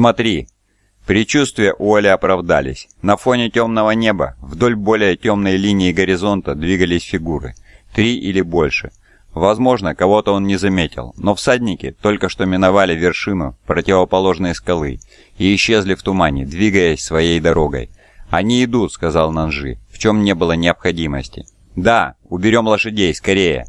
«Смотри!» Предчувствия у Оли оправдались. На фоне темного неба вдоль более темной линии горизонта двигались фигуры. Три или больше. Возможно, кого-то он не заметил, но всадники только что миновали вершину противоположной скалы и исчезли в тумане, двигаясь своей дорогой. «Они идут», — сказал Нанжи, в чем не было необходимости. «Да, уберем лошадей, скорее!»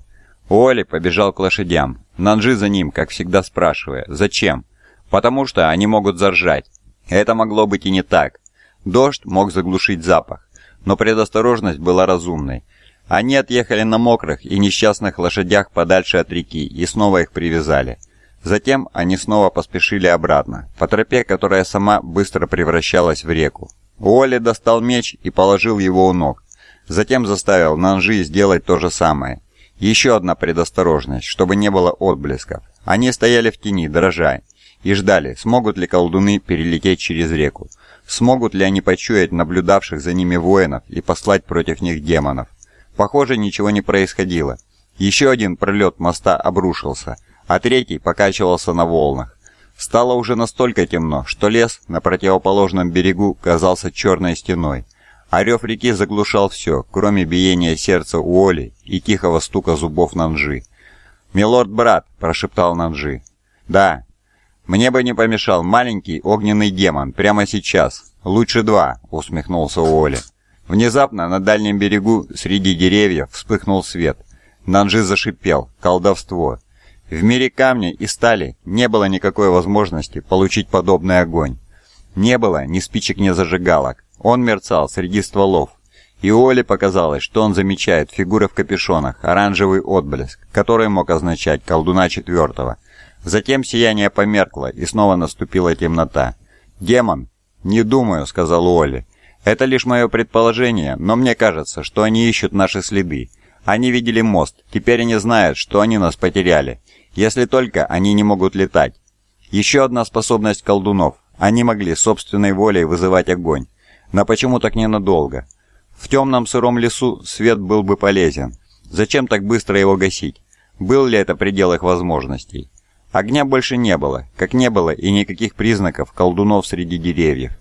Оли побежал к лошадям. Нанжи за ним, как всегда спрашивая, «Зачем?» «Потому что они могут заржать». Это могло быть и не так. Дождь мог заглушить запах, но предосторожность была разумной. Они отъехали на мокрых и несчастных лошадях подальше от реки и снова их привязали. Затем они снова поспешили обратно, по тропе, которая сама быстро превращалась в реку. Уолли достал меч и положил его у ног. Затем заставил Нанжи сделать то же самое. Еще одна предосторожность, чтобы не было отблесков. Они стояли в тени, дрожа, и ждали, смогут ли колдуны перелететь через реку. Смогут ли они почуять наблюдавших за ними воинов и послать против них демонов. Похоже, ничего не происходило. Еще один пролет моста обрушился, а третий покачивался на волнах. Стало уже настолько темно, что лес на противоположном берегу казался черной стеной. А рев реки заглушал все, кроме биения сердца Уоли и тихого стука зубов Нанжи. «Милорд-брат!» – прошептал Нанжи. «Да, мне бы не помешал маленький огненный демон прямо сейчас. Лучше два», – усмехнулся Уоли. Внезапно на дальнем берегу среди деревьев вспыхнул свет. Нанжи зашипел. «Колдовство!» В мире камня и стали не было никакой возможности получить подобный огонь. Не было ни спичек, ни зажигалок. Он мерцал среди стволов. И Оле показалось, что он замечает фигуры в капюшонах, оранжевый отблеск, который мог означать колдуна четвертого. Затем сияние померкло, и снова наступила темнота. «Демон!» «Не думаю», — сказал Уолли. «Это лишь мое предположение, но мне кажется, что они ищут наши следы. Они видели мост, теперь они знают, что они нас потеряли. Если только они не могут летать. Еще одна способность колдунов. Они могли собственной волей вызывать огонь. Но почему так ненадолго? В темном сыром лесу свет был бы полезен. Зачем так быстро его гасить? Был ли это предел их возможностей? Огня больше не было, как не было и никаких признаков колдунов среди деревьев.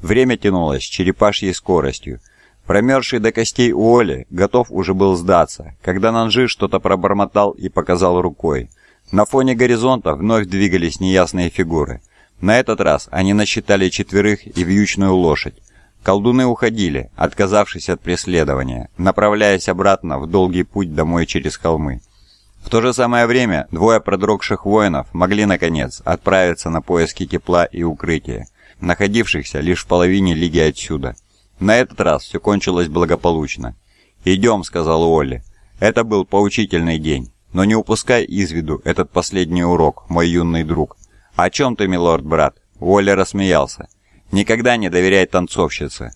Время тянулось черепашьей скоростью. Промерзший до костей Уоли готов уже был сдаться, когда Нанжи что-то пробормотал и показал рукой. На фоне горизонта вновь двигались неясные фигуры. На этот раз они насчитали четверых и вьючную лошадь. Колдуны уходили, отказавшись от преследования, направляясь обратно в долгий путь домой через холмы. В то же самое время двое продрогших воинов могли, наконец, отправиться на поиски тепла и укрытия, находившихся лишь в половине лиги отсюда. На этот раз все кончилось благополучно. «Идем», — сказал Уолли. «Это был поучительный день, но не упускай из виду этот последний урок, мой юный друг». «О чем ты, милорд-брат?» Уолли рассмеялся. «Никогда не доверяй танцовщице.